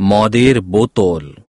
মদের বোতল।